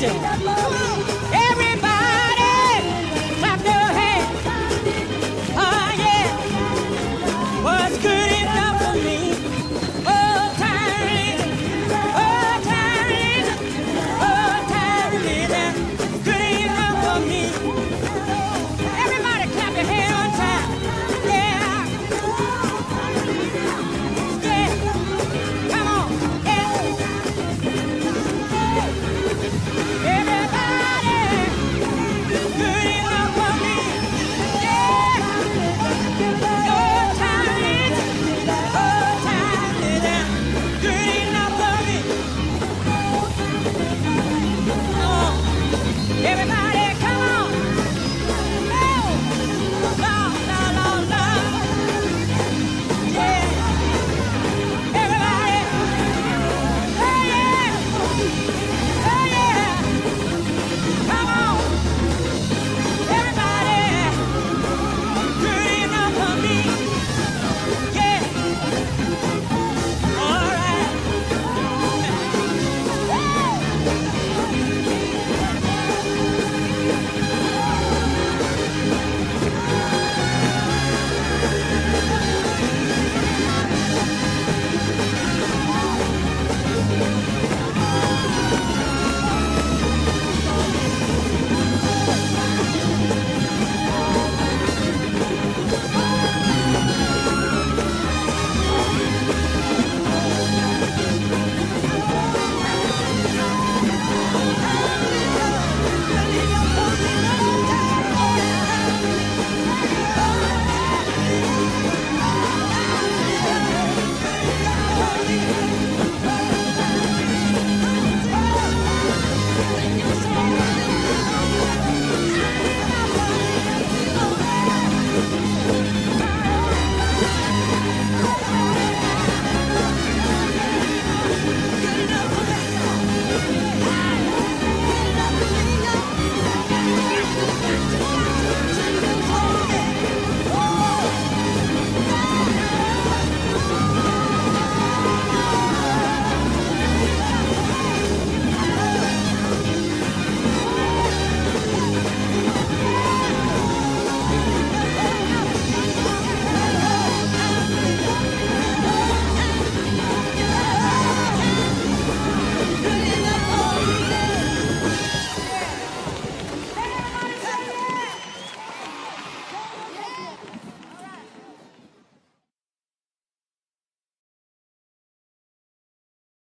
Rádio.